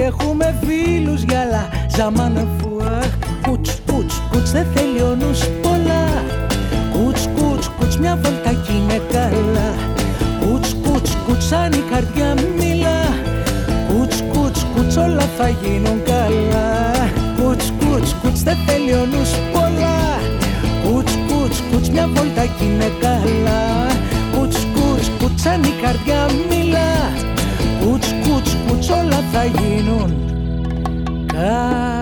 Έχουμε φίλους γυαλά, ζαμάνα φουάχ Κούτς, κούτς, κούτς, δεν θέλει ο νους πολλά. Κούτς, κούτς, κούτς, μια βόλτα κι είναι καλά. Κούτς, κούτς, κούτς, σαν η καρδιά μιλά. Κούτς, κούτς, κούτς, όλα θα γίνουν καλά. Κούτς, κούτς, κούτς, δεν θέλει ο νους πολλά. Κούτς, κούτς, κούτς, μια βόλτα κι είναι καλά. Κούτς, κούτς, κούτς, σαν η καρδιά μιλά θα γίνουν. Καλά.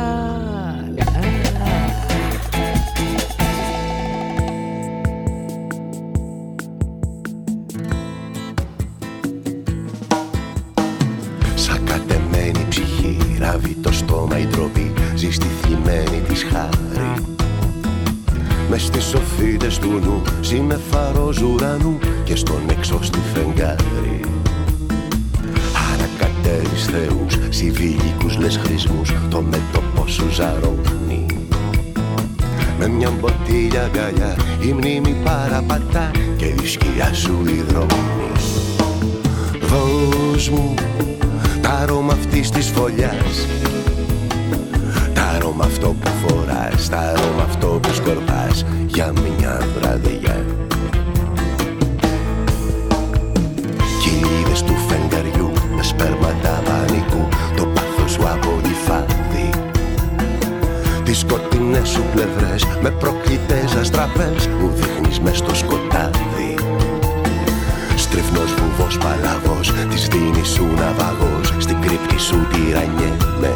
Σαν κατεμένη ψυχή ράβει το στόμα η τροπή Ζει στη θλιμμένη της χάρη. Μες στις σοφίτες του νου Σύννεφαρος ουρανού και στον εξώστη φεγγάρι θεούς, συμβιλικούς λες χρησμούς Το μέτωπο σου ζαρώνει. Με μια μποτήλια αγκαλιά η μνήμη παραπατά Και η σκιά σου υδρώνει. Δώσ' μου τα αρώμα αυτής της φωλιάς. Τα αρώμα αυτό που φοράς, τα αρώμα αυτό που σκορπάς Για μια βραδιά Τις σκοτεινές σου πλευρές με προκλητές αστραπές Που δείχνεις μες στο σκοτάδι. Στριφνός βουβός παλαβός Της δίνεις σου ναυαγός Στην κρύπτη σου τυραννιέμαι.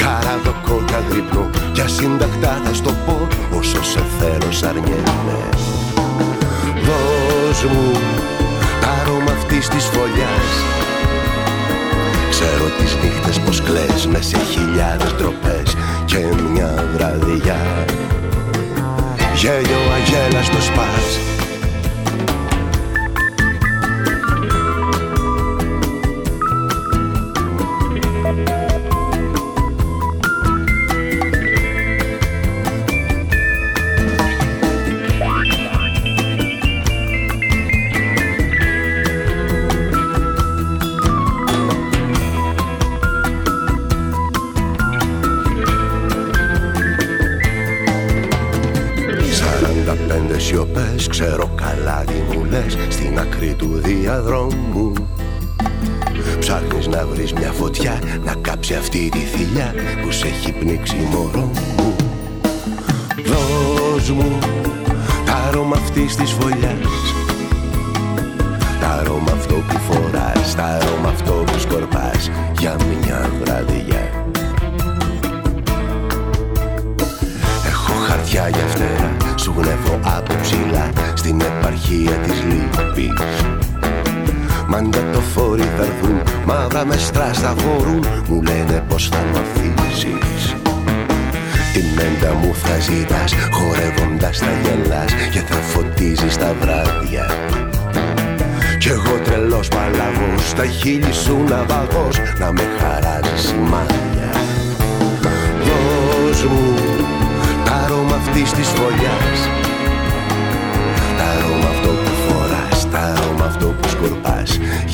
Καραδοκό κι αγρυπνώ Κι ασύντακτα θα στο πω Όσο σε θέλω σ' αρνιέμαι. Δώσ' μου τα αρώμα αυτής της φωλιάς. Ξέρω τις νύχτες πως κλαις μες σε χιλιάδες τροπές ciemnia miña radiach Zieloła ziela, że to szpas σε έχει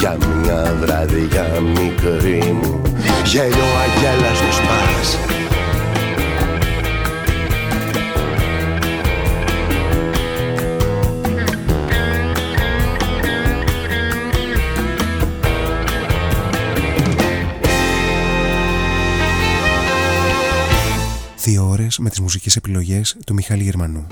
Για μια βραδιά μικρή μου Γέλιο αγέλαστος πας Δύο ώρες με τις μουσικές επιλογές του Μιχάλη Γερμανού.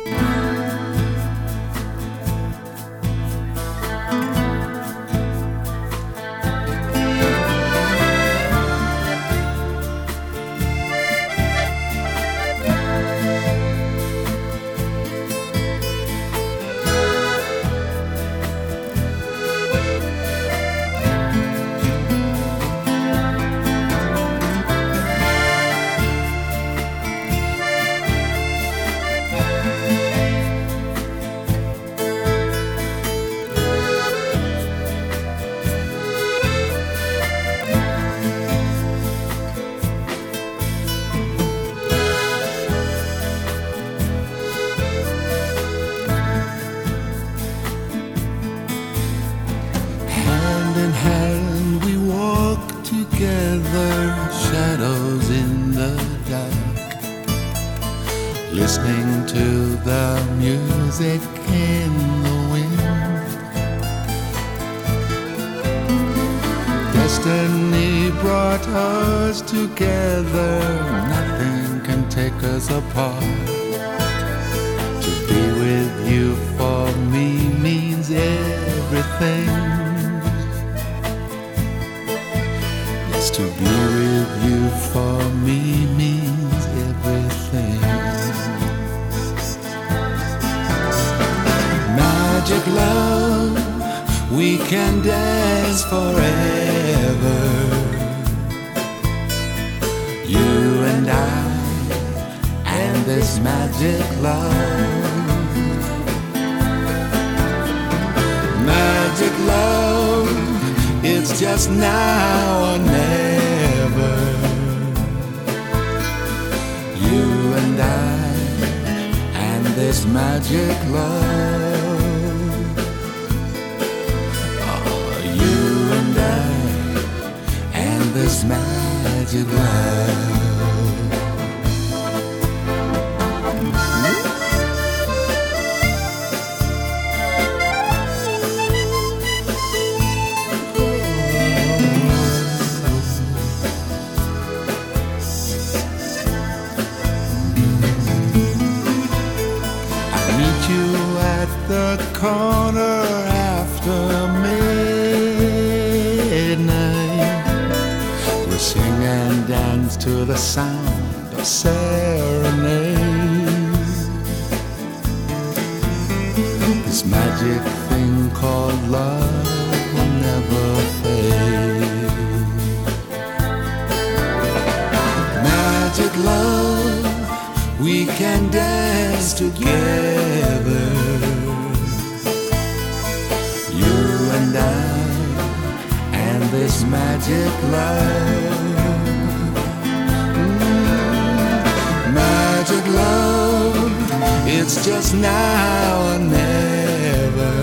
it's just now or never.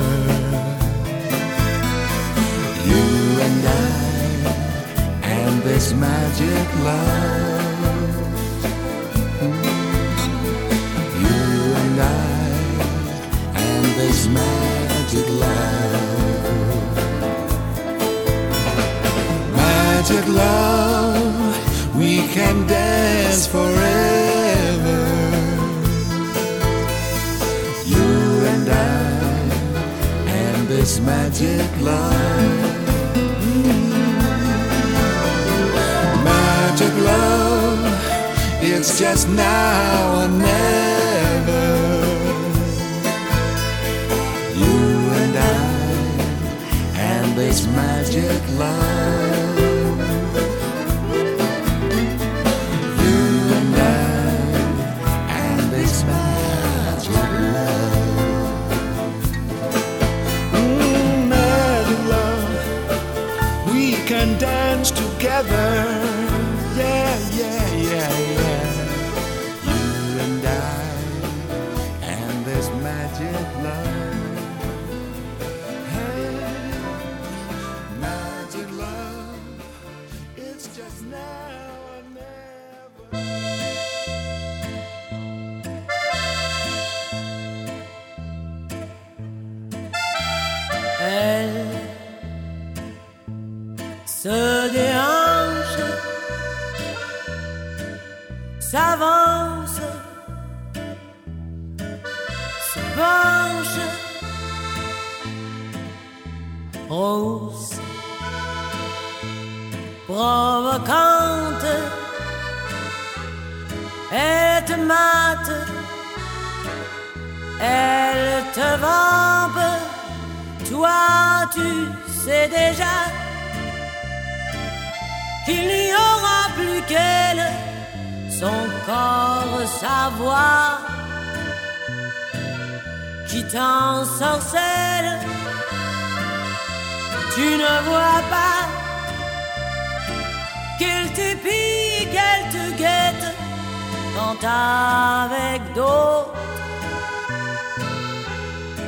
You and I and this magic love. You and I and this magic love. Magic love, we can dance forever this magic love. Magic love, it's just now or never. You and I, and this magic love. Together. Te vampe. Toi, tu sais déjà qu'il n'y aura plus qu'elle, son corps, sa voix, qui t'ensorcelle. Tu ne vois pas qu'elle t'épie, qu'elle te guette quand avec d'autres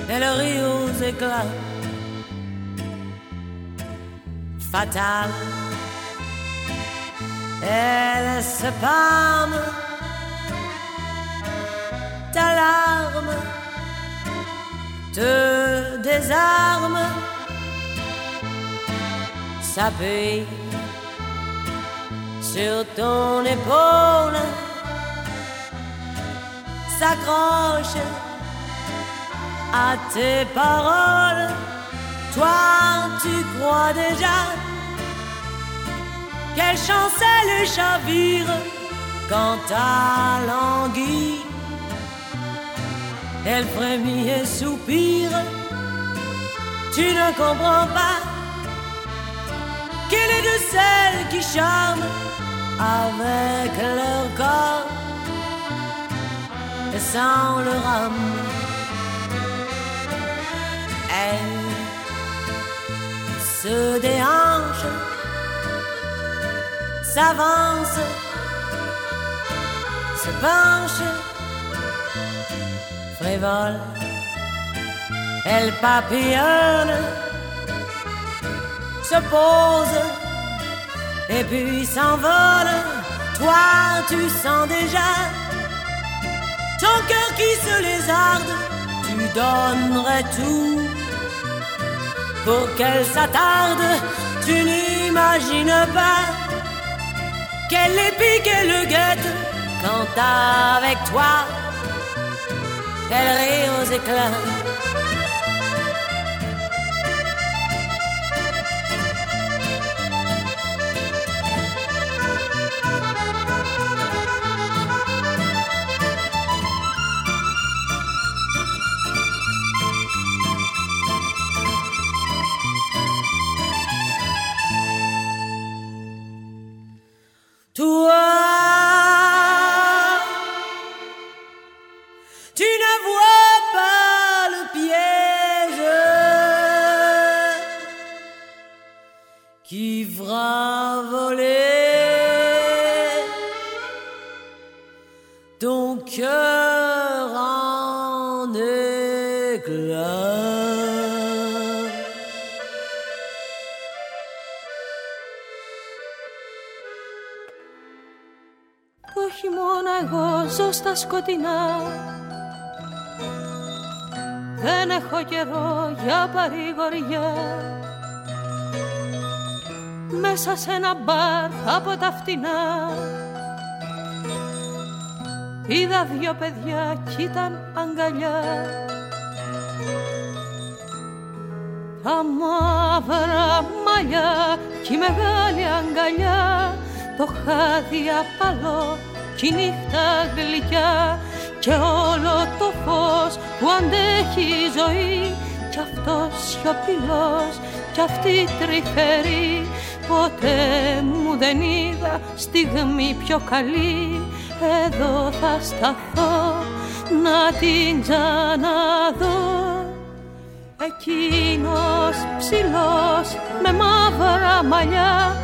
elle rit aux éclats. Fatale, elle se pâme, ta larme te désarme, s'appuie sur ton épaule, s'accroche à tes paroles. Toi, tu crois déjà quelle chancelle chavire quand ta languille elle frémit et soupire. Tu ne comprends pas qu'elle est de celles qui charment avec leur corps et sans leur âme. Se déhanche, s'avance, se penche, frévole, elle papillonne, se pose et puis s'envole. Toi, tu sens déjà ton cœur qui se lézarde, tu donnerais tout pour qu'elle s'attarde. Tu n'imagines pas qu'elle épie, qu'elle le guette quand avec toi elle rit aux éclats. Σκοτεινά. Δεν έχω καιρό για παρηγοριά. Μέσα σε ένα μπαρ από τα φτηνά. Είδα δυο παιδιά κι ήταν αγκαλιά. Τα μαύρα μαλλιά κι η μεγάλη αγκαλιά. Το χάδι απαλό κι η νύχτα γλυκιά Και όλο το φως που αντέχει η ζωή. Κι κι αυτός σιωπηλός κι αυτή τρυφερή Ποτέ μου δεν είδα στιγμή πιο καλή. Εδώ θα σταθώ να την ξαναδώ. Εκείνος ψηλός με μαύρα μαλλιά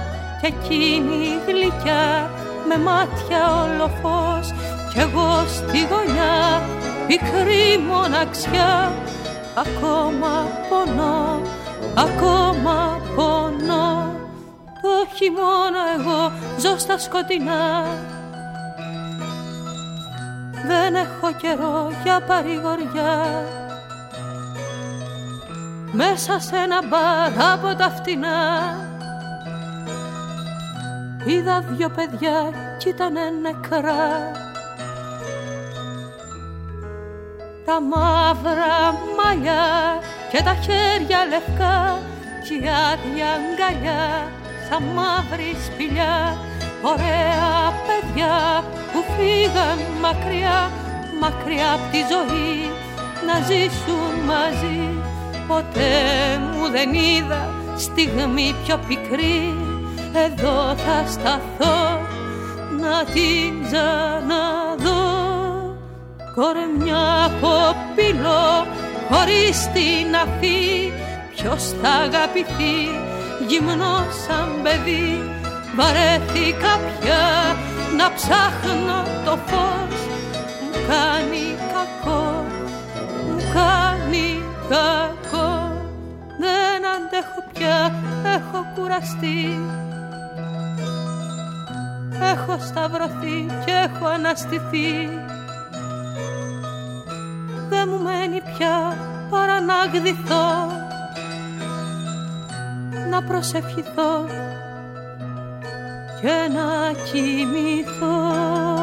Κι εκείνη γλυκιά με μάτια όλο φως. Κι εγώ στη γωνιά πικρή μοναξιά Ακόμα πονώ, ακόμα πονώ. Το χειμώνα εγώ ζω στα σκοτεινά. Δεν έχω καιρό για παρηγοριά. Μέσα σε ένα μπαρ από τα φτηνά Είδα δυο παιδιά κι ήτανε νεκρά. Τα μαύρα μαλλιά και τα χέρια λευκά κι η άδεια αγκαλιά σαν μαύρη σπηλιά. Ωραία παιδιά που φύγαν μακριά μακριά από τη ζωή να ζήσουν μαζί. Ποτέ μου δεν είδα στιγμή πιο πικρή εδώ θα σταθώ να την ξαναδώ. Κορμιά από πυλό χωρίς την αφή. Ποιος θα αγαπηθεί γυμνό σαν παιδί. Βαρέθηκα πια να ψάχνω το φως. Μου κάνει κακό μου κάνει κακό. Δεν αντέχω πια έχω κουραστεί έχω σταυρωθεί και έχω αναστηθεί. Δεν μου μένει πια παρά να γδυθώ να προσευχηθώ και να κοιμηθώ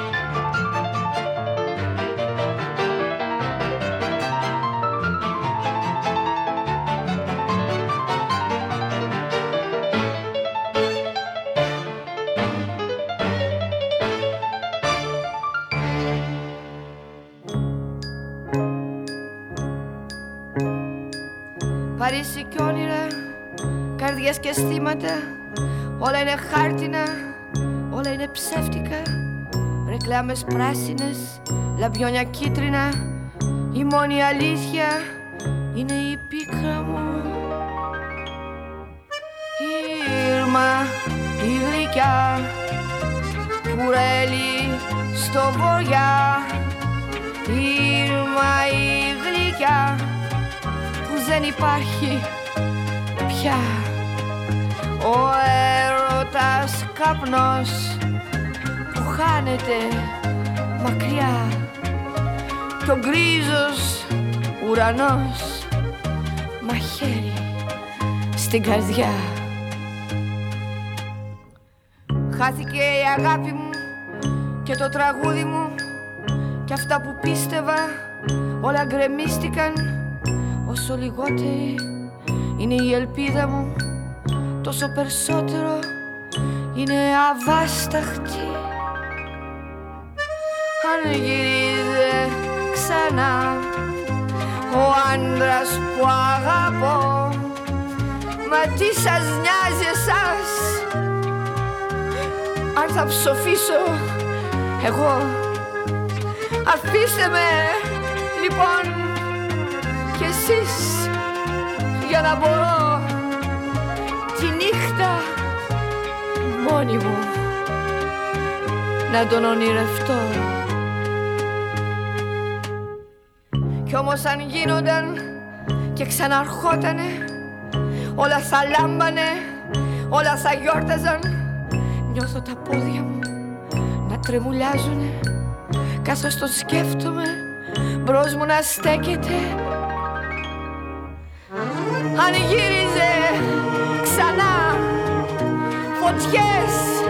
Είναι χάρτινα, όλα είναι ψεύτικα. Ρεκλάμες πράσινες, λαμπιόνια κίτρινα. Η μόνη αλήθεια είναι η πίκρα μου. Η Ήρμα, η γλυκιά Κουρέλι στο βοριά Η Ήρμα, η γλυκιά Που δεν υπάρχει πια. Ο έρωτας καπνός που χάνεται μακριά. Κι ο γκρίζος ουρανός μαχαίρι στην καρδιά. Χάθηκε η αγάπη μου και το τραγούδι μου και αυτά που πίστευα όλα γκρεμίστηκαν. Όσο λιγότερη είναι η ελπίδα μου τόσο περισσότερο είναι αβάσταχτη. Αν γυρίζε ξανά ο άντρας που αγαπώ μα τι σας νοιάζει εσάς; Αν θα ψοφήσω εγώ. Αφήστε με λοιπόν κι εσείς για να μπορώ τη νύχτα μόνη μου. Να τον ονειρευτώ. Κι όμως αν γίνονταν και ξαναρχότανε όλα θα λάμπανε, όλα θα γιόρταζαν. Νιώθω τα πόδια μου να τρεμουλιάζουνε καθώς το σκέφτομαι μπρος μου να στέκεται. Αν γύριζε yes.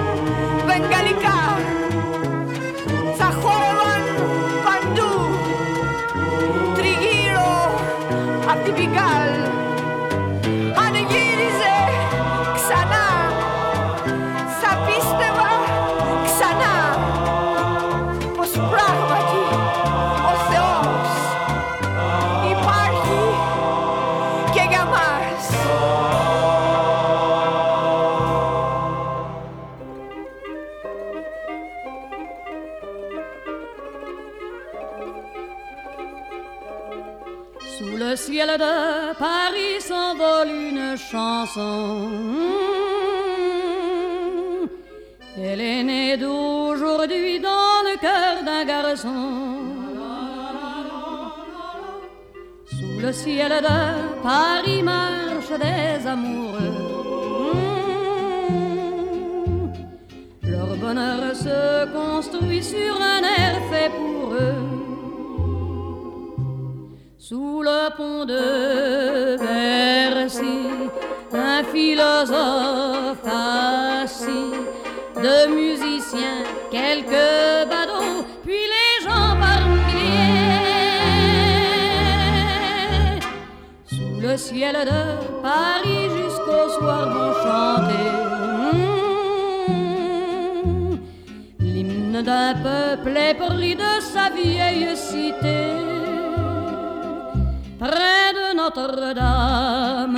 Chanson. Elle est née d'aujourd'hui dans le cœur d'un garçon. Sous le ciel de Paris marchent des amoureux. Leur bonheur se construit sur un air fait pour eux. Sous le pont de philosophe assis, deux musiciens, quelques badauds, puis les gens par milliers. Sous le ciel de Paris jusqu'au soir vont chanter mmh, l'hymne d'un peuple épris de sa vieille cité près de Notre-Dame,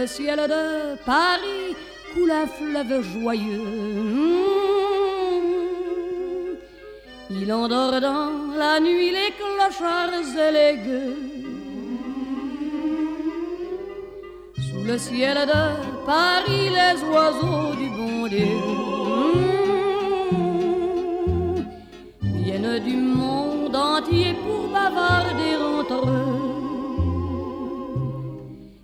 Le ciel de Paris coule un fleuve joyeux. Il endort dans la nuit les clochards et les gueux. Sous le ciel de Paris, les oiseaux du bon Dieu viennent du monde entier pour bavarder entre eux.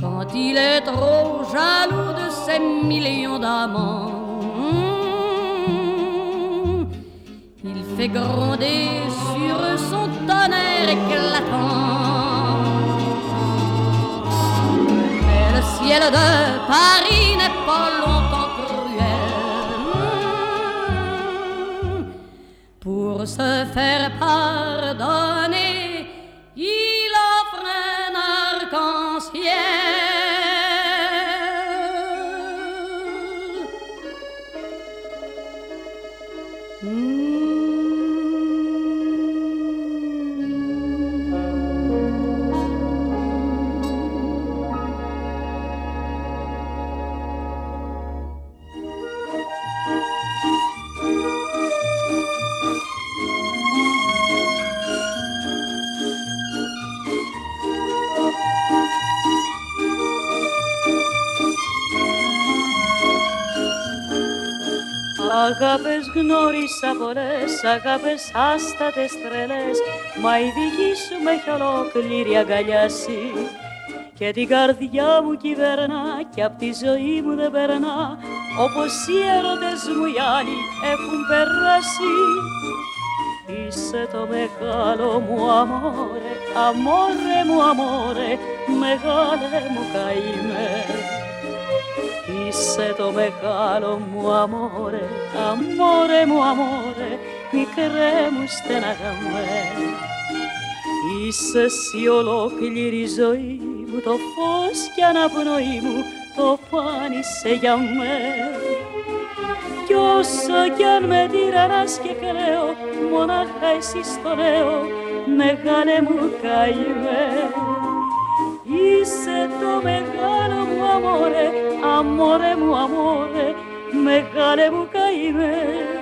Quand il est trop jaloux de ses millions d'amants, il fait gronder sur son tonnerre éclatant. Mais le ciel de Paris n'est pas longtemps cruel. Pour se faire pardonner, γνώρισα πολλές, αγάπες άστατες τρελές. Μα η δική σου με έχει ολόκληρη αγκαλιάσει. Και την καρδιά μου κυβερνά και απ' τη ζωή μου δεν περνά. Όπως οι έρωτες μου οι άλλοι έχουν περάσει. Είσαι το μεγάλο μου αμόρε, αμόρε μου αμόρε, μεγάλε μου καημέ Είσαι το μεγάλο μου αμόρε, αμόρε μου αμόρε, μικρέ μου στεναγαμέ. Είσαι εσύ ολόκληρη ζωή μου το φως και αναπνοή μου το πάνησε για μένα κι όσο κι αν με τυραννάς και κλαίω μονάχα εσύ στο λέω μεγάλε μου καημέ Είσαι το μεγάλο μου αμόρε, αμόρε μου αμόρε, μεγάλε μου καημέ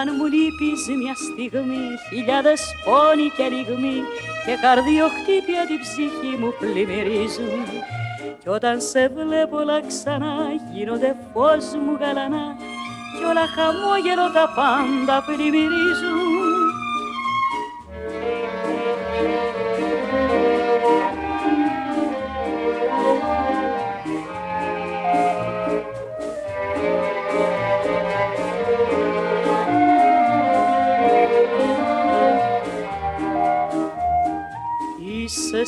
Όταν μου λείπεις μια στιγμή χιλιάδες πόνοι και λιγμοί και καρδιοχτύπια την ψυχή μου πλημμυρίζουν. Κι όταν σε βλέπω όλα ξανά γίνονται φως μου γαλανά. Κι όλα χαμόγελο τα πάντα πλημμυρίζουν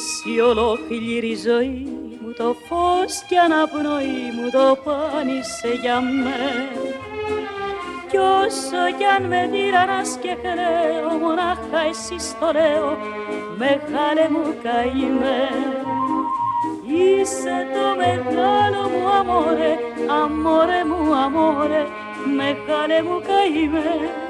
εσύ ολόκληρη ζωή μου το φως και αναπνοή μου το πάνησε για μένα. Κι όσο κι αν με τυραννάς και κλαίω μονάχα εσύ στο λέω μεγάλε μου καημέ Είσαι το μεγάλο μου αμόρε, αμόρε μου αμόρε, μεγάλε μου καημέ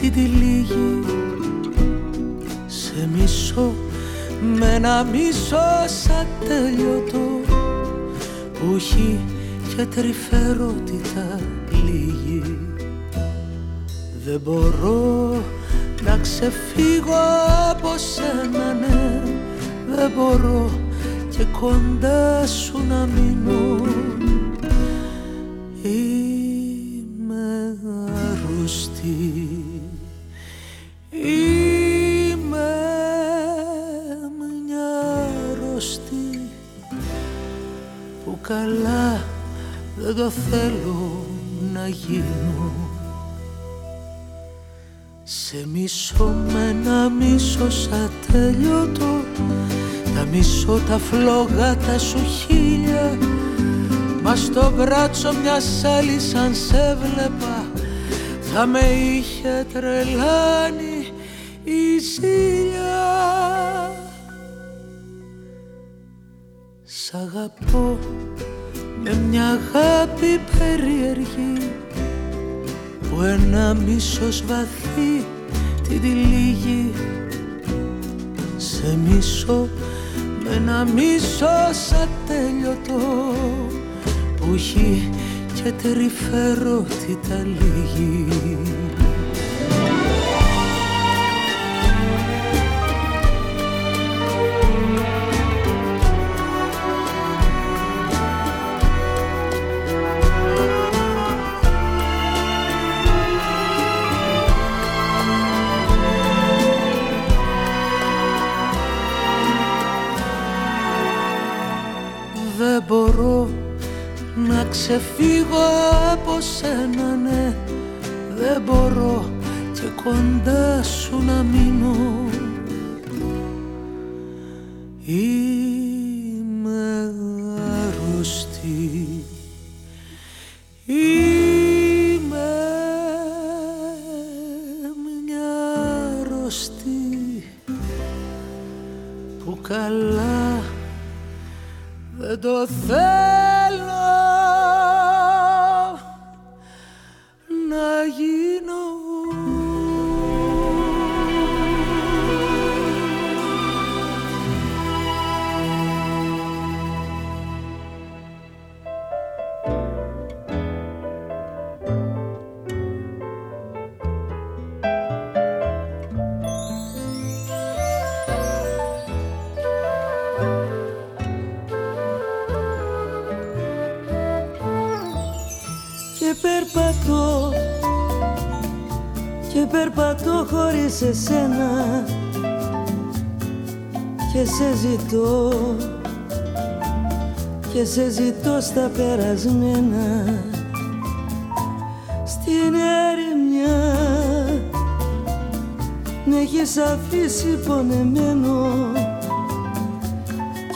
Βαθύ την τυλίγει σε μισό με ένα μίσος ατέλειωτο που έχει και τρυφερότητα λίγη δεν μπορώ να ξεφύγω από σένα ναι. Δεν μπορώ και κοντά σου να μείνω δεν το θέλω να γίνω. Σε μισό με ένα μίσος ατέλειωτο τα μισό τα φλόγα τα σου χίλια. Μα στο μπράτσο μια άλλη σαν σε βλέπα Θα με είχε τρελάνει η ζήλια. Σ' αγαπώ με μια αγάπη περίεργη Που ένα μίσος βαθύ την τυλίγει. Σε μισό με ένα μίσος ατέλειωτο που έχει και τρυφερότητα λίγη ξεφύγω από σένα ναι. Δεν μπορώ και κοντά σου να μείνω. Είμαι αρρωστή Είμαι μια αρρωστή Που καλά δεν το θέλω σε ζητώ και σε ζητώ στα περασμένα. Στην ερημιά με έχεις αφήσει πονεμένο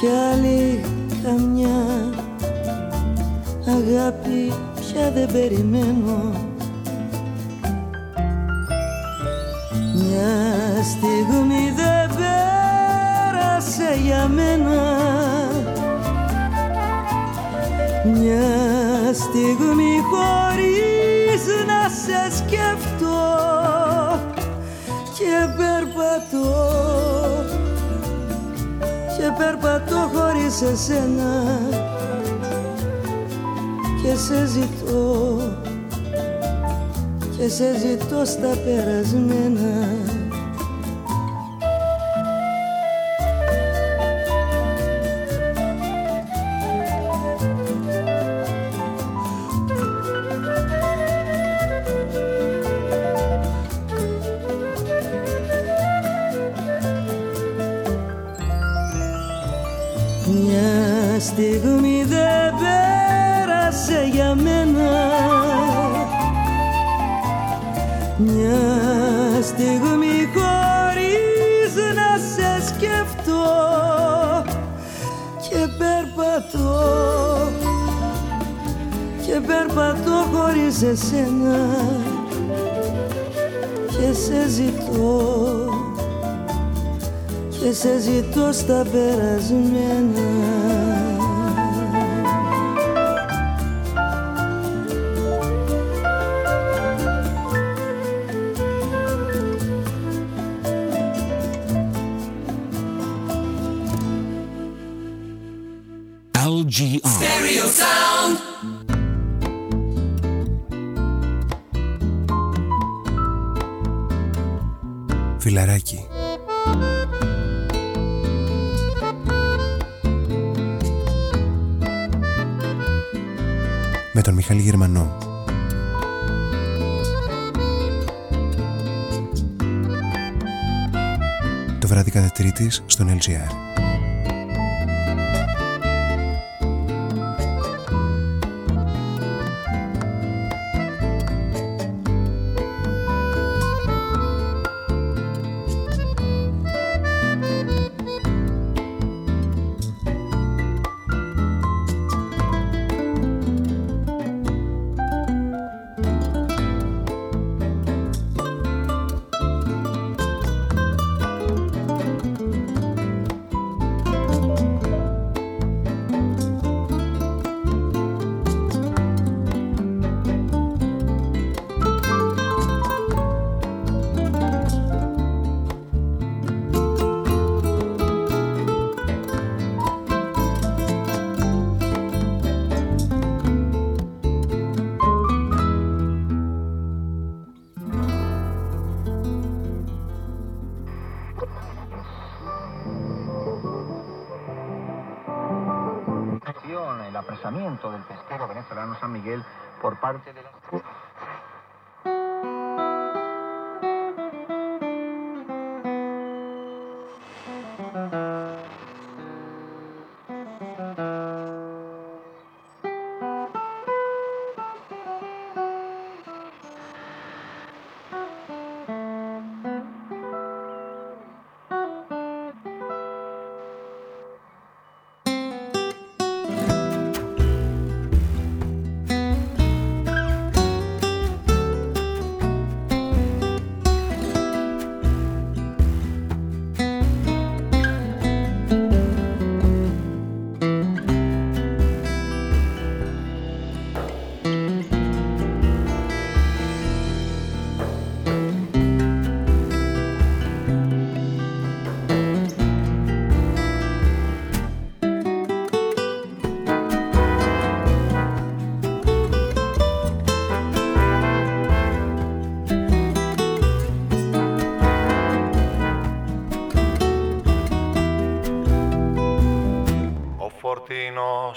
κι άλλη καμιά αγάπη πια δεν περιμένω. Στιγμή δεν πέρασε για μένα. Μια στιγμή χωρίς να σε σκεφτώ και περπατώ και περπατώ χωρίς εσένα. Και σε ζητώ και σε ζητώ στα περασμένα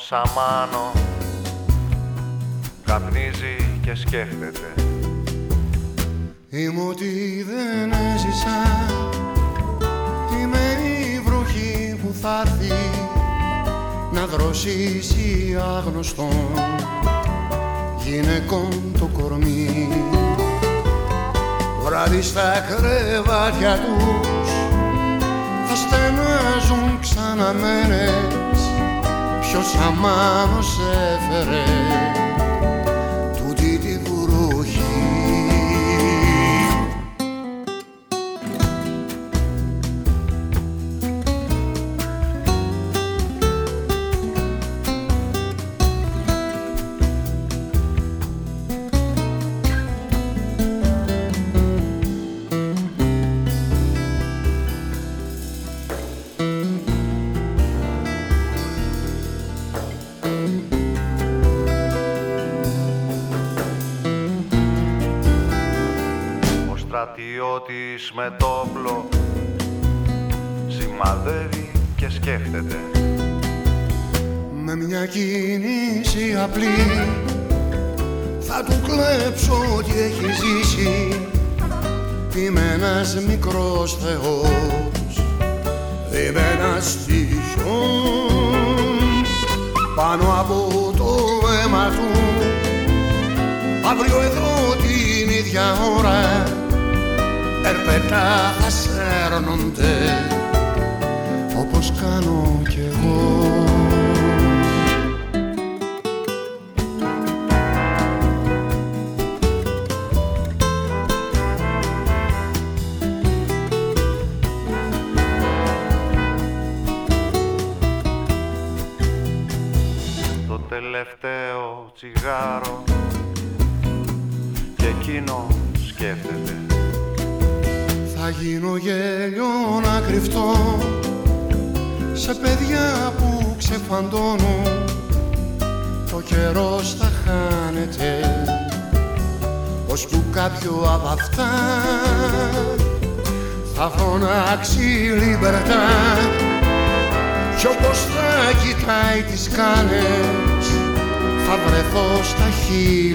σαμάνο. Καπνίζει και σκέφτεται. Είμαι ότι δεν έζησα. Είμαι η βροχή που θα έρθει να δροσίσει άγνωστον γυναικών το κορμί. Βράδυ στα κρεβάτια τους θα στενάζουν ξαναμένες ποιος αμάνος έφερε με το όπλο σημαδεύει και σκέφτεται. Με μια κίνηση απλή θα του κλέψω ό,τι έχει ζήσει. Είμαι ένας μικρός θεός Είμαι ένας πάνω από το αίμα του αύριο εδώ την ίδια ώρα ερπετά θα σέρνονται όπως κάνω κι εγώ que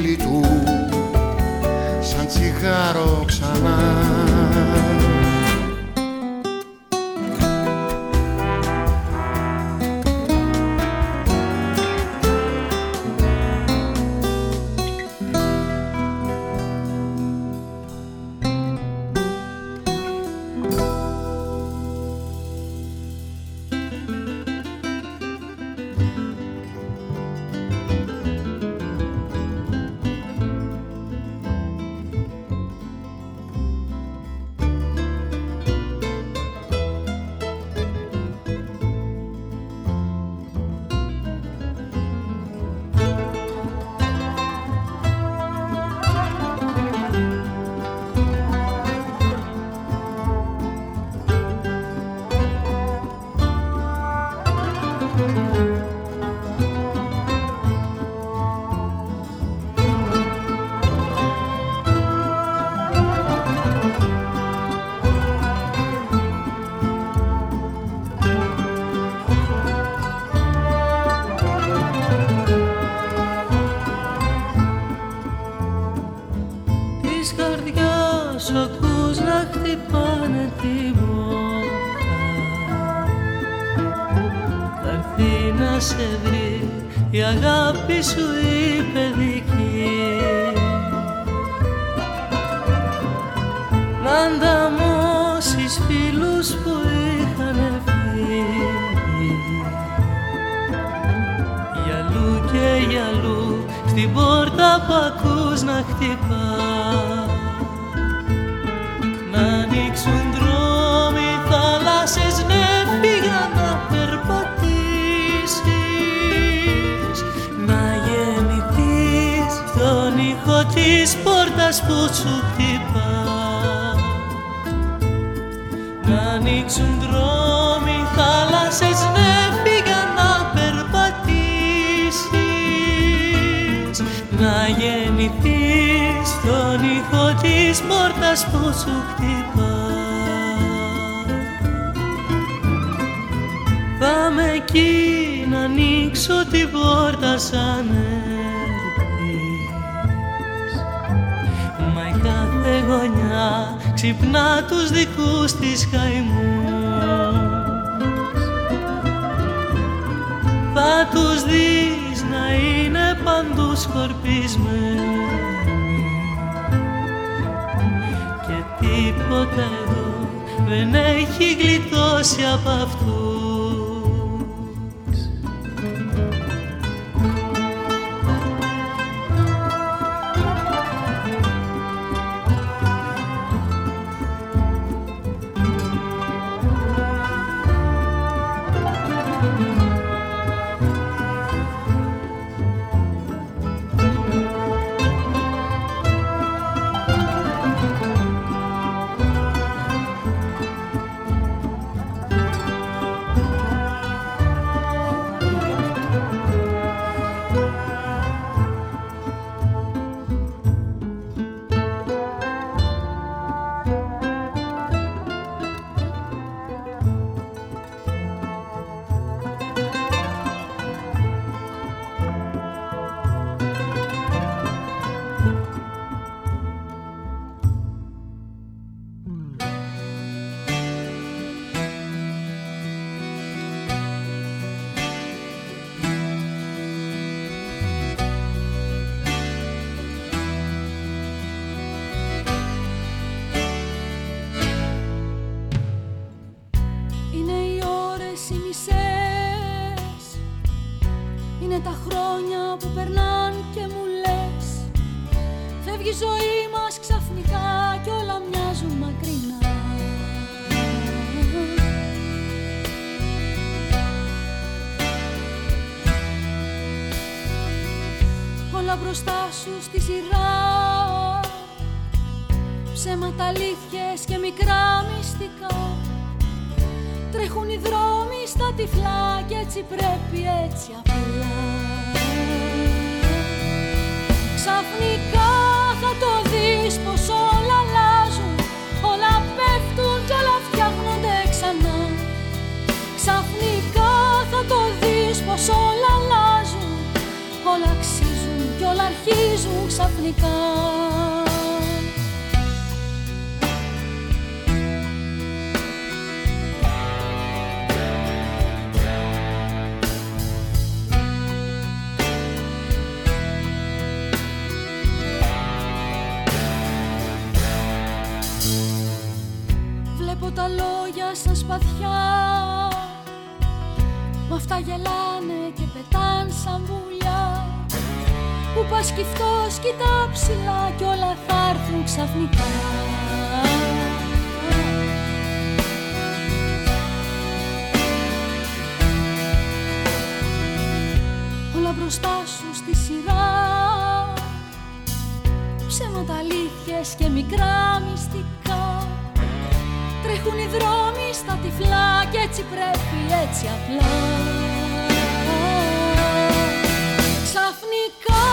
σε βρει. Η αγάπη σου που σου χτυπά. Να ανοίξουν δρόμοι θάλασσες νεύτηκα να περπατήσεις. Να γεννηθείς στον ήχο της πόρτας που σου χτυπά. Πάμε εκεί να ανοίξω την πόρτα σαν ξυπνά τους δικούς της χαϊμούς. Θα τους δεις να είναι παντού σκορπισμένοι. Και τίποτα εδώ δεν έχει γλιτώσει από αυτό που περνάν και μου λες. Φεύγει η ζωή μας ξαφνικά και όλα μοιάζουν μακρινά. Όλα μπροστά σου στη σειρά. Ψέματα, αλήθειες και μικρά μυστικά. Τρέχουν οι δρόμοι στα τυφλά και έτσι πρέπει έτσι απλά Ξαφνικά θα το δεις πως όλα αλλάζουν. Όλα πέφτουν κι όλα φτιάχνονται ξανά. Ξαφνικά θα το δεις πως όλα αλλάζουν. Όλα αξίζουν κι όλα αρχίζουν ξαφνικά τα λόγια σαν σπαθιά Μ' αυτά γελάνε και πετάν σαν βουλιά Που πας σκυφτός κοιτά ψηλά κι όλα θα έρθουν ξαφνικά. Όλα μπροστά σου στη σειρά. Ψέματα αλήθειες και μικρά μυστικά Τρέχουν οι δρόμοι στα τυφλά και έτσι πρέπει έτσι απλά. Ξαφνικά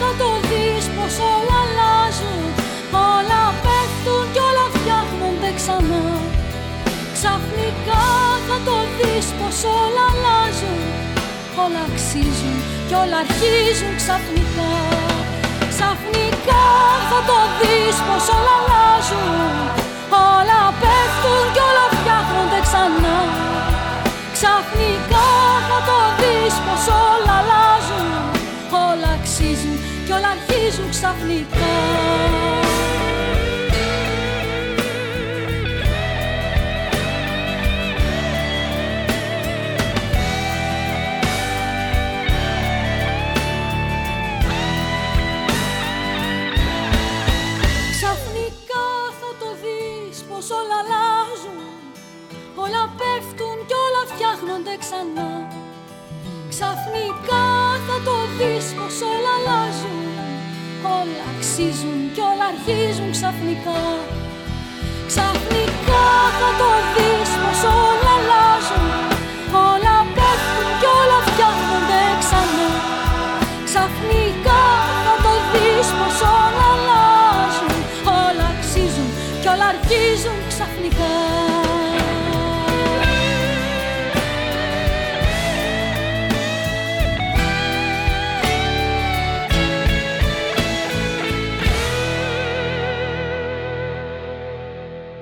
θα το δεις πως όλα αλλάζουν Όλα πέφτουν κι όλα φτιάχνονται ξανά. Ξαφνικά θα το δεις πως όλα αλλάζουν Όλα αξίζουν κι όλα αρχίζουν ξαφνικά. Ξαφνικά θα το δεις πως όλα αλλάζουν Όλα πέφτουν κι όλα φτιάχνονται ξανά. Ξαφνικά θα το δεις πως όλα αλλάζουν Όλα αξίζουν κι όλα αρχίζουν ξαφνικά ξανά. Ξαφνικά θα το δεις πως όλα αλλάζουν. Όλα αξίζουν κι όλα αρχίζουν ξαφνικά. Ξαφνικά θα το δεις πως όλα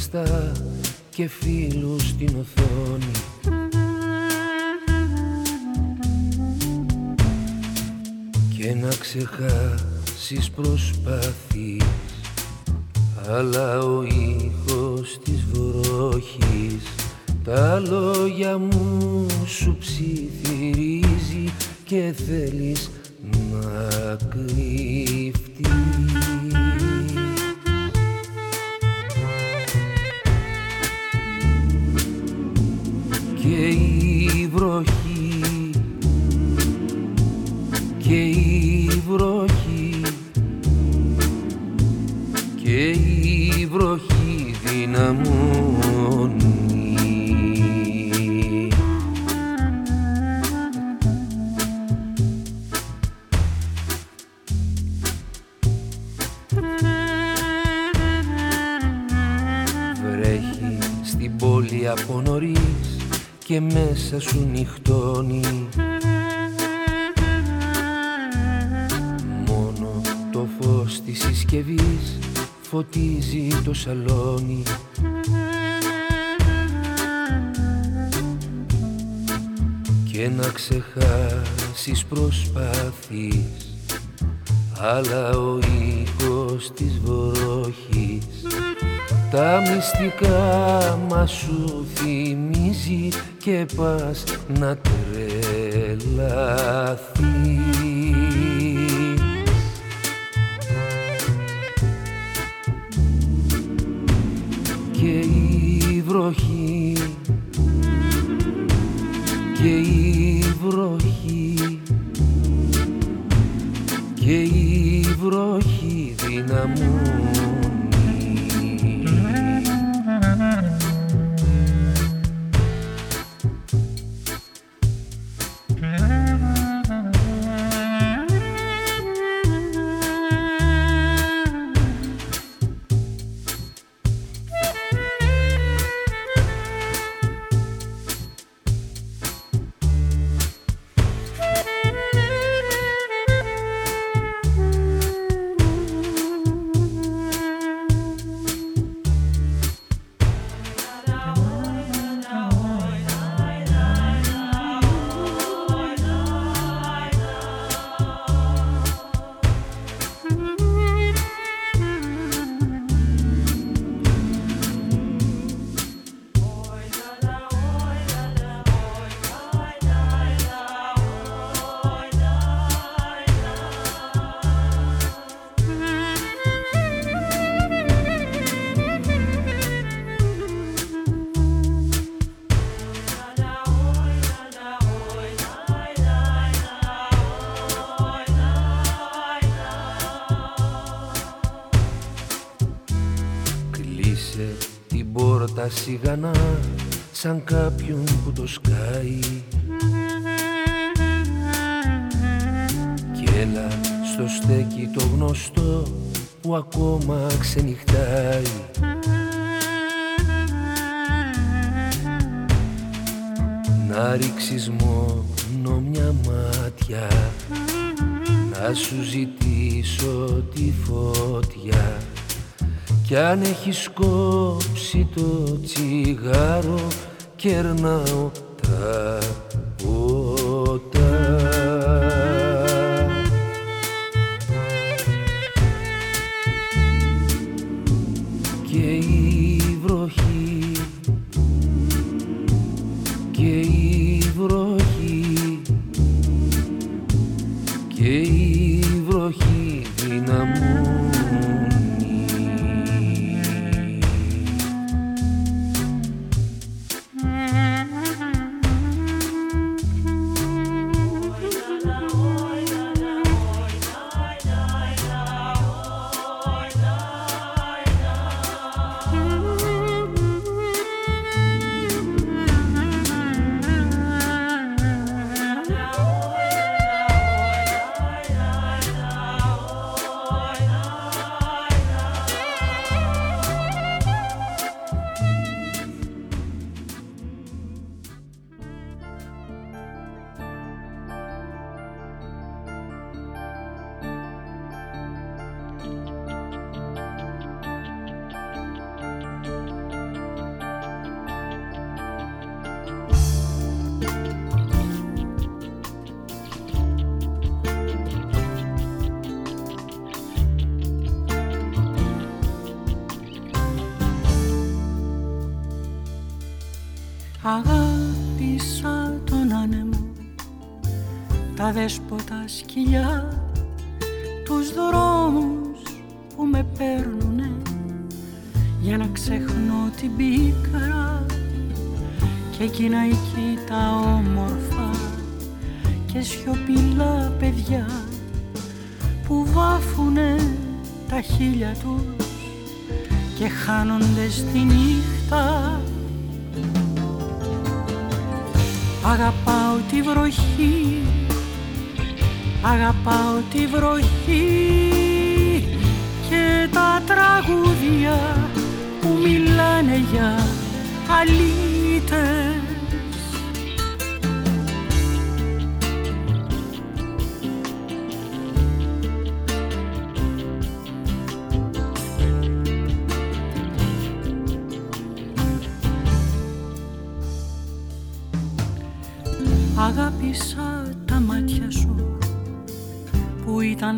Κλειστά και φίλους στην οθόνη. Και να ξεχάσεις προσπαθείς να ξεχάσεις προσπαθείς αλλά ο ήχος της βροχής τα μυστικά μας σου θυμίζει και πας να τρελαθείς. Και η βροχή η βροχή σιγανά σαν κάποιον που το σκάει. Κι έλα στο στέκι το γνωστό που ακόμα ξενυχτάει. Να ρίξεις μόνο μια μάτια Να σου ζητήσω τη φωτιά κι αν έχει κόψει το τσιγάρο κερνάω τα τα δέσποτα σκυλιά τους δρόμους που με παίρνουνε. Για να ξεχνώ την πίκρα και εκείνα εκεί τα όμορφα και σιωπηλά παιδιά που βάφουνε τα χείλια τους και χάνονται στη νύχτα. Αγαπάω τη βροχή Αγαπάω τη βροχή και τα τραγούδια που μιλάνε για αλήτες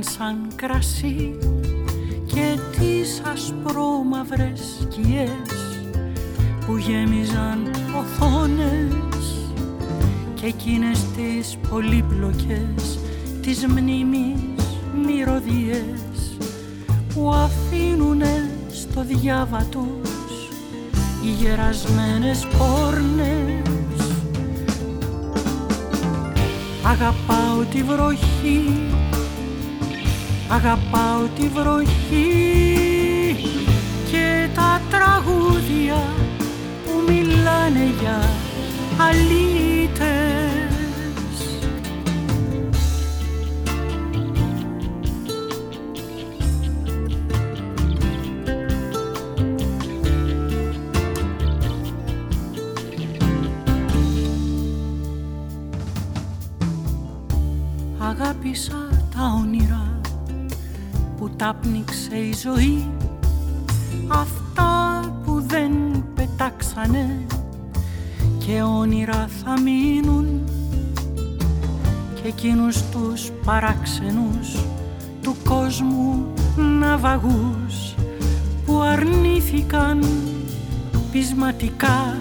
ήταν σαν κρασί και τις ασπρόμαυρες σκιές που γέμιζαν οθόνες και εκείνες τις πολύπλοκες τις μνήμης μυρωδιές που αφήνουνε στο διάβα τους οι γερασμένες πόρνες. Αγαπάω τη βροχή Αγαπάω τη βροχή και τα τραγούδια που μιλάνε για αλήτες που τάπνιξε η ζωή. Αυτά που δεν πετάξανε και όνειρα θα μείνουν. Και εκείνους τους παράξενους του κόσμου ναυαγούς που αρνήθηκαν πεισματικά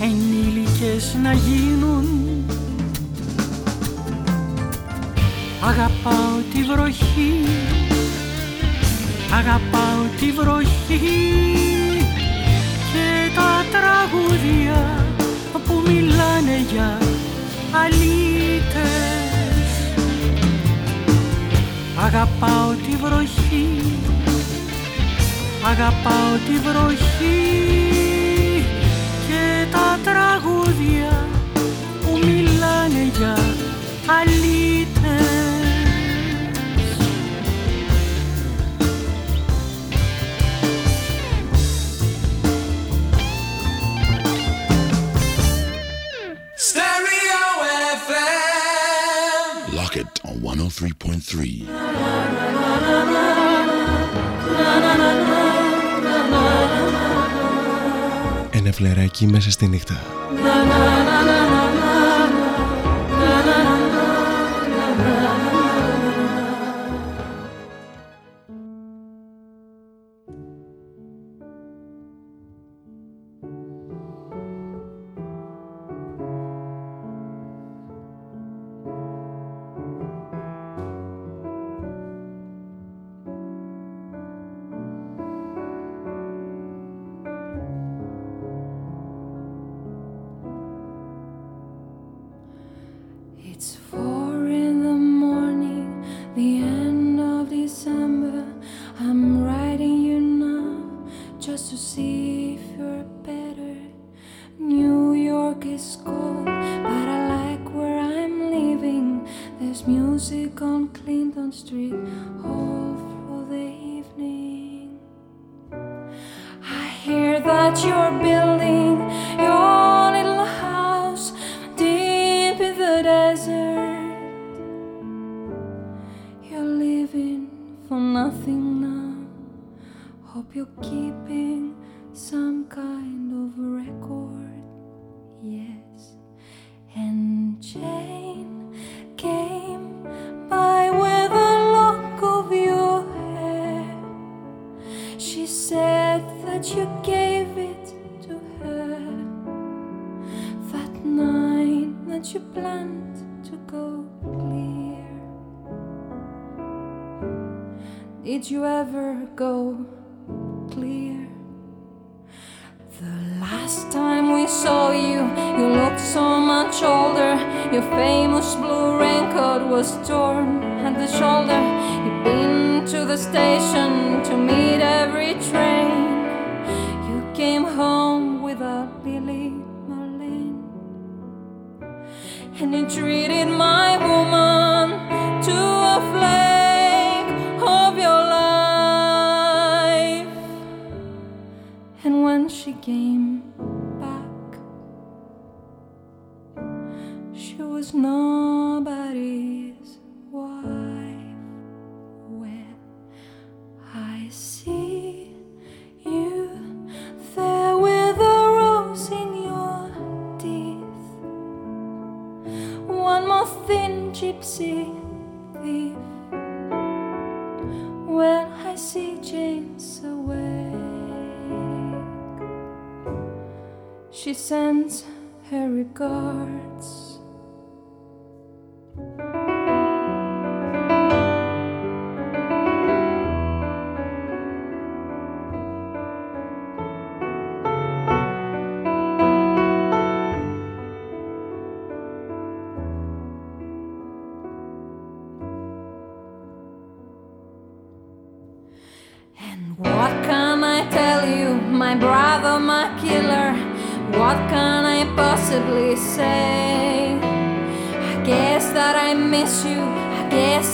ενήλικες να γίνουν. Αγαπάω τη βροχή Αγαπάω τη βροχή και τα τραγούδια που μιλάνε για αλήτες. Αγαπάω τη βροχή Αγαπάω τη βροχή και τα τραγούδια που μιλάνε για αλήτες 103.3. Ένα φλεράκι μέσα στη νύχτα.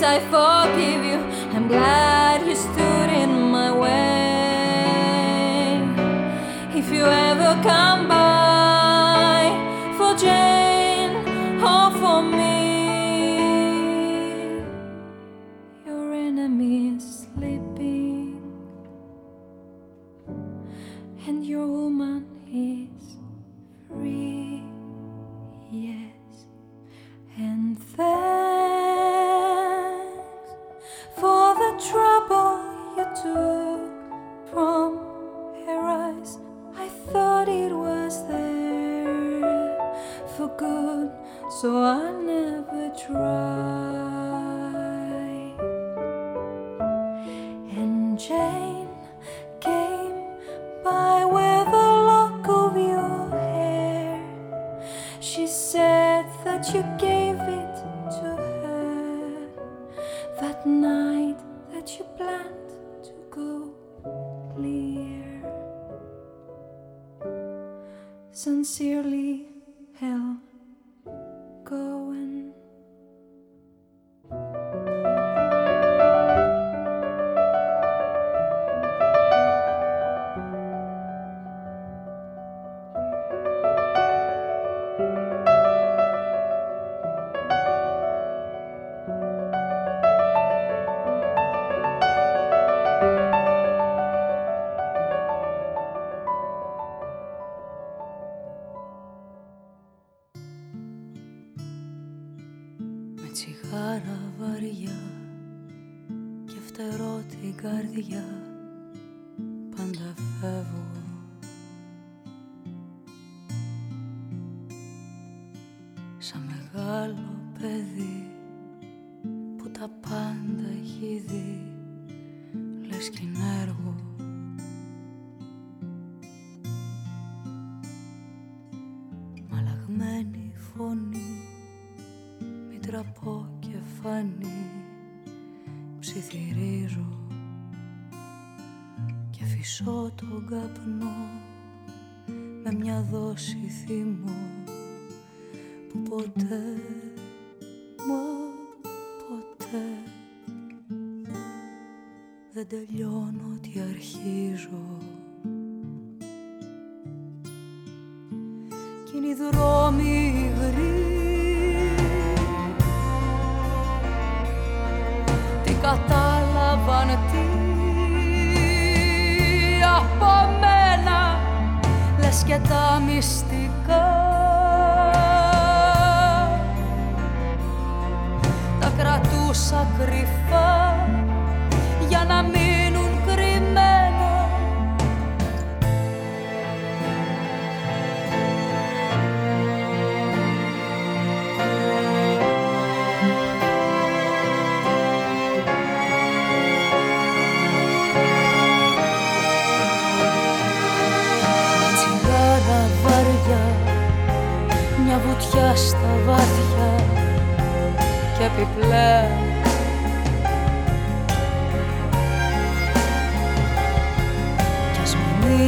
I forgive you. I'm glad you stood in my way. If you ever come back.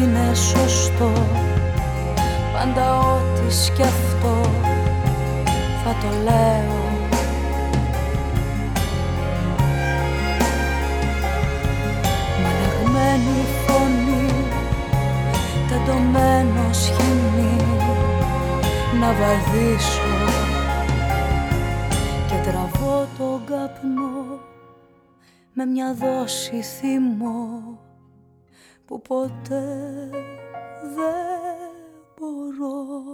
Είναι σωστό. Πάντα ό,τι σκεφτώ θα το λέω. Μαλαγμένη φωνή τεντωμένο σχοινί να βαδίσω και τραβώ τον καπνό με μια δόση θυμό που ποτέ δεν μπορώ.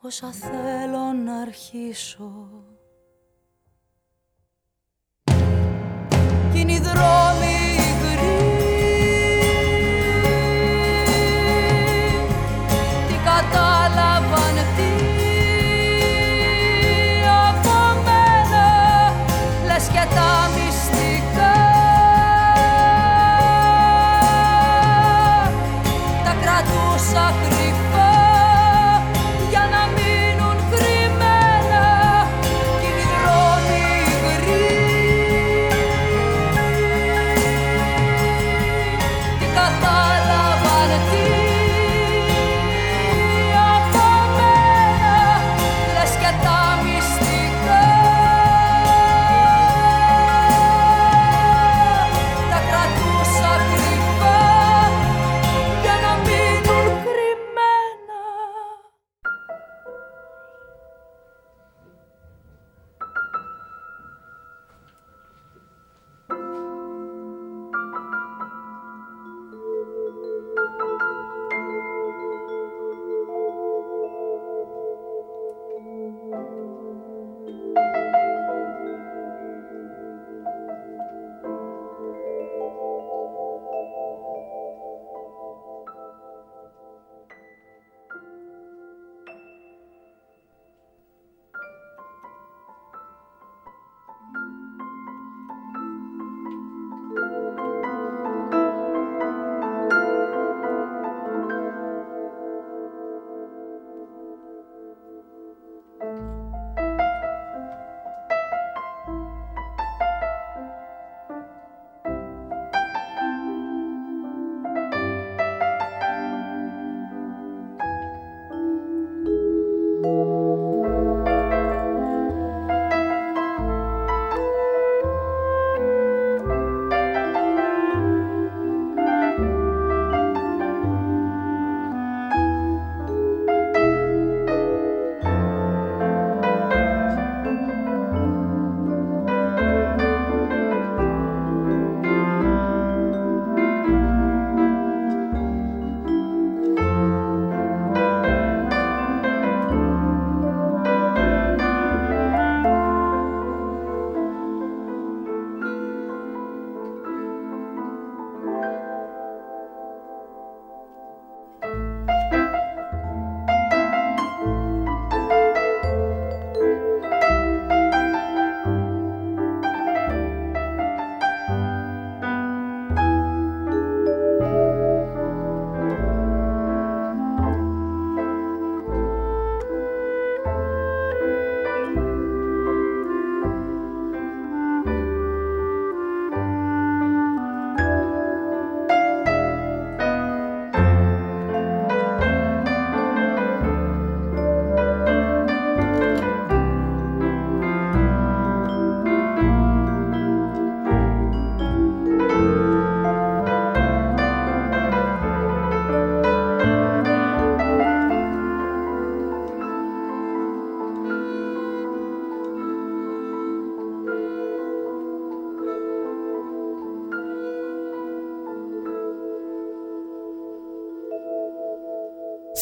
Όσα θέλω να αρχίσω. Κι είναι οι δρόμοι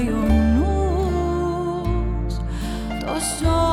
Γυρνάει ο νους Το σώμα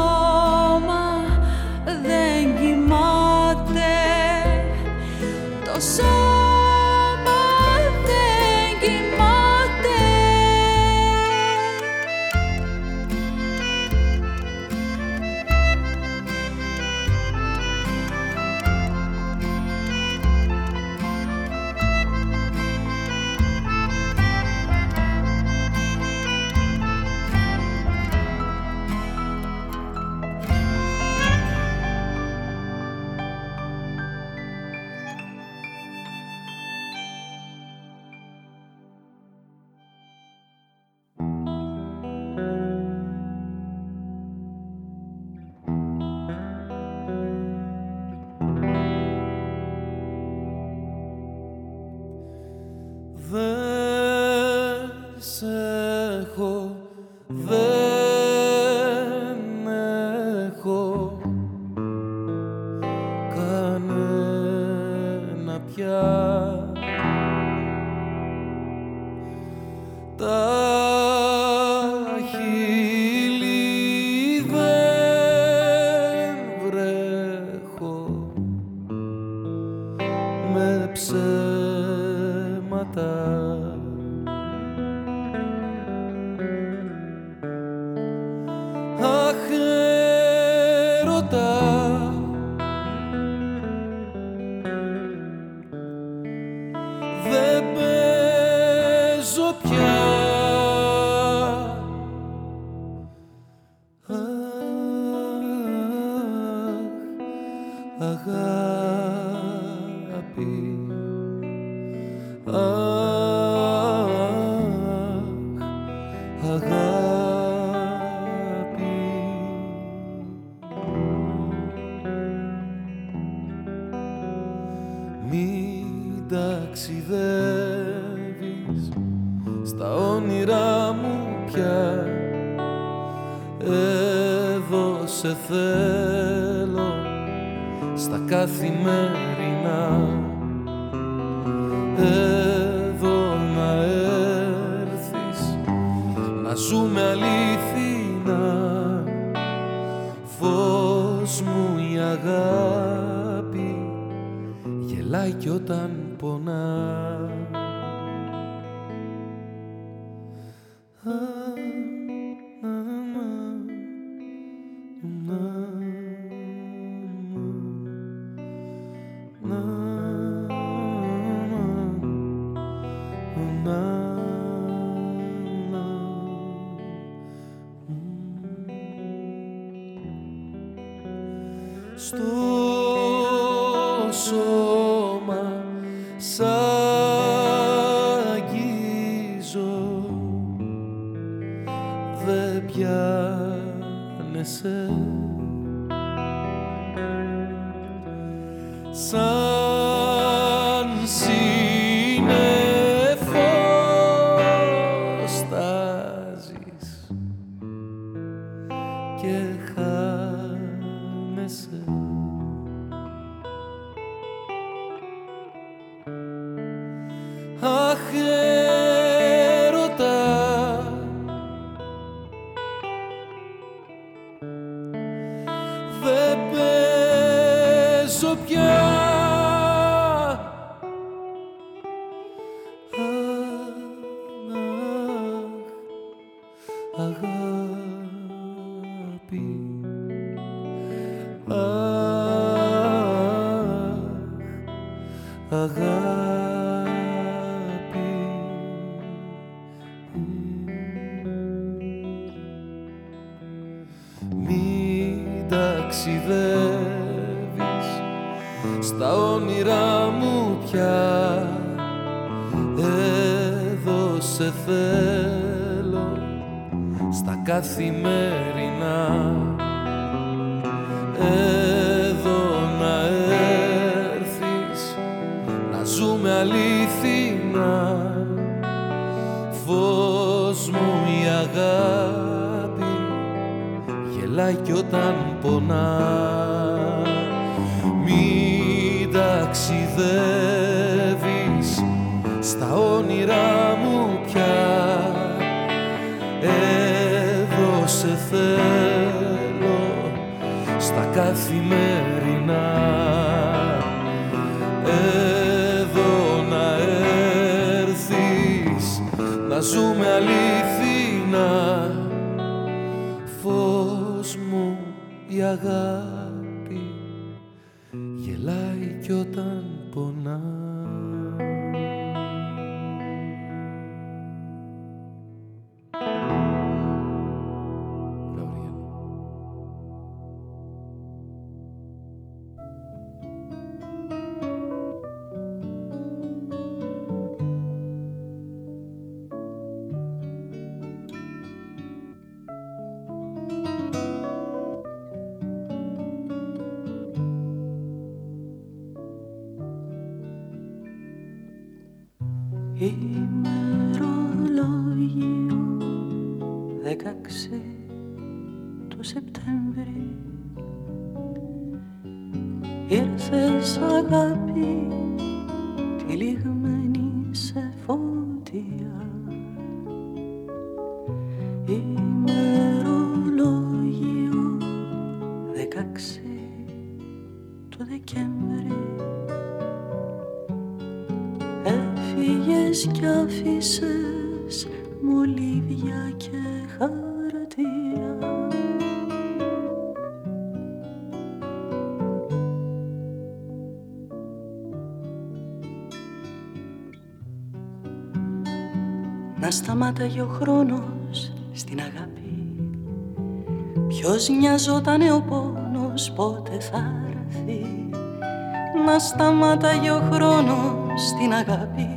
σταμάταγε ο χρόνος στην αγάπη.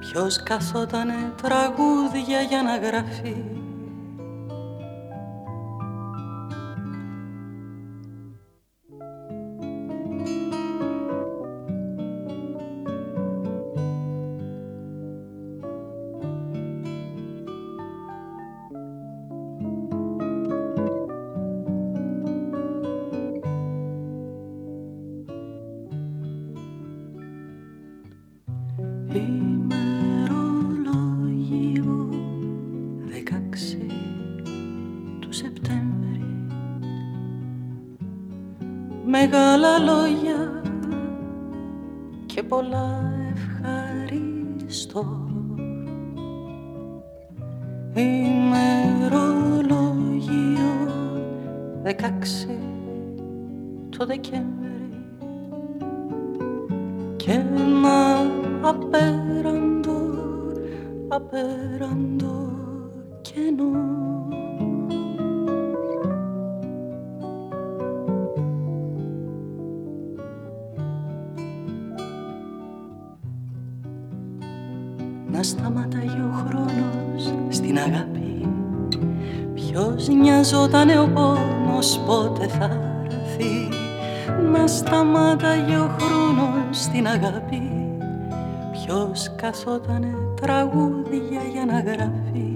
Ποιος καθότανε τραγούδια για να γραφεί πολλά αγάπη. Ποιος καθότανε τραγούδια για να γράφει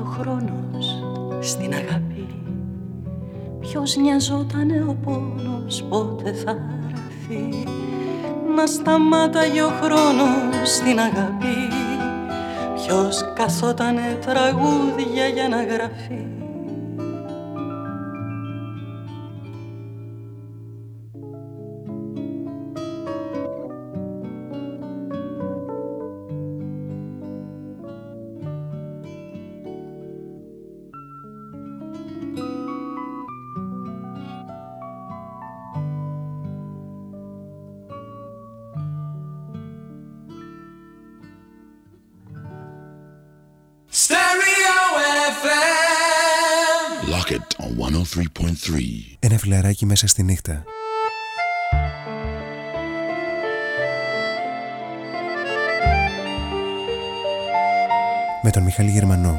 ο χρόνος στην αγάπη. Ποιος νοιαζότανε ο πόνος πότε θα έρθει Να σταμάταγε ο χρόνος στην αγάπη; Ποιος καθότανε τραγούδια για να γραφεί; Ένα φιλαράκι μέσα στη νύχτα. Με τον Μιχάλη Γερμανό.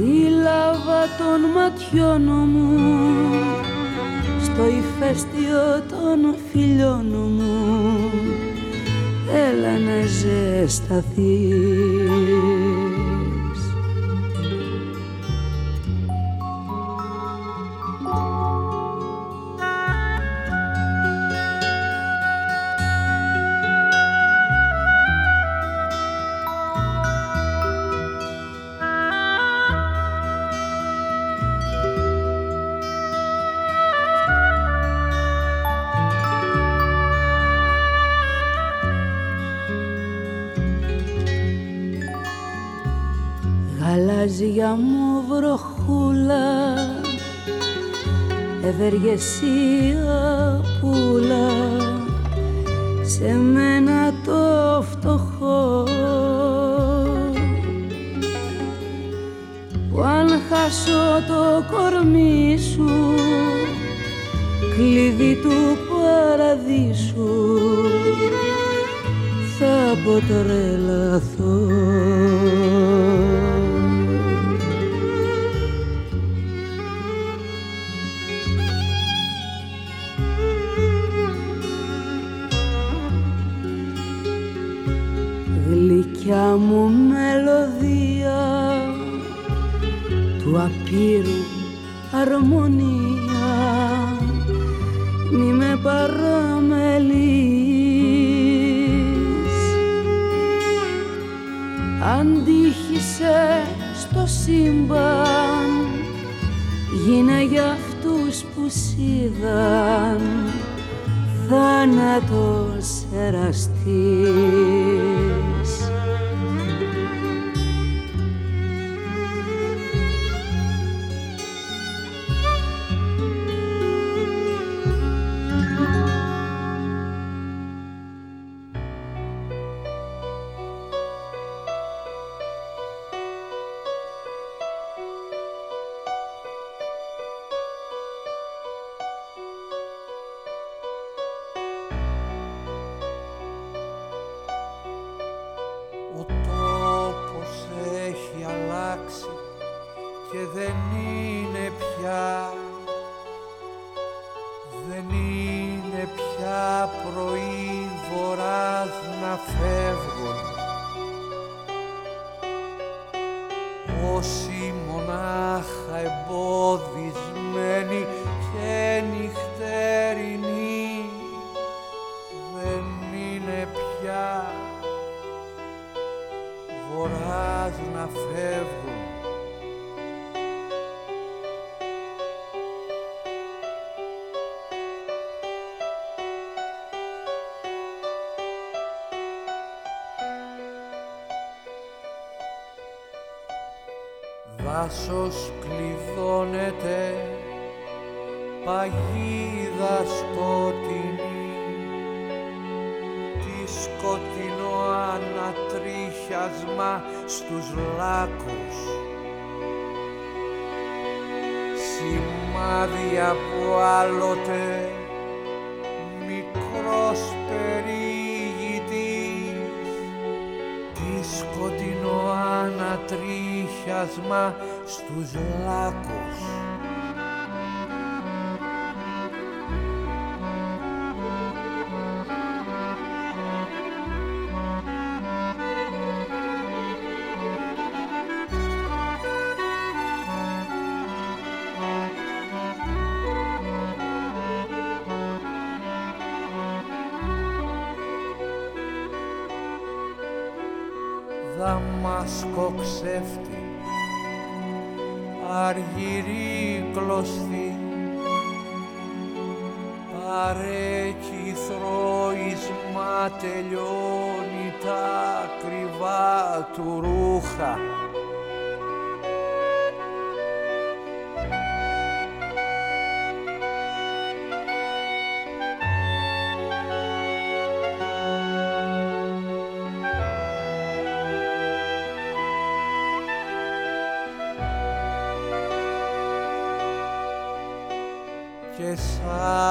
στη λάβα των ματιών μου στο ηφαίστειο των φιλιών μου. Έλα να ζεσταθείς ευεργεσία Δάσος κλειδώνεται παγίδα σκοτεινή. Τι σκοτεινό ανατρίχιασμα στους λάκους. Σημάδια που άλλοτε ανατρίχιασμα στους λάκους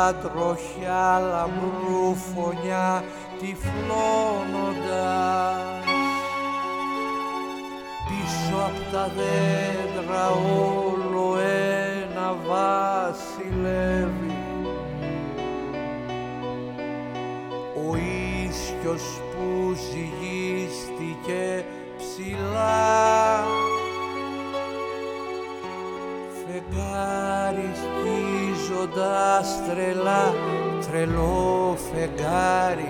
σαν τροχιά λαμπρού φωνιά τυφλώνοντας. Πίσω απ' τα δέντρα τρελά, τρελό φεγγάρι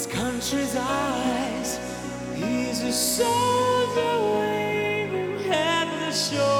this country's eyes. He's a soldier waving at the shore.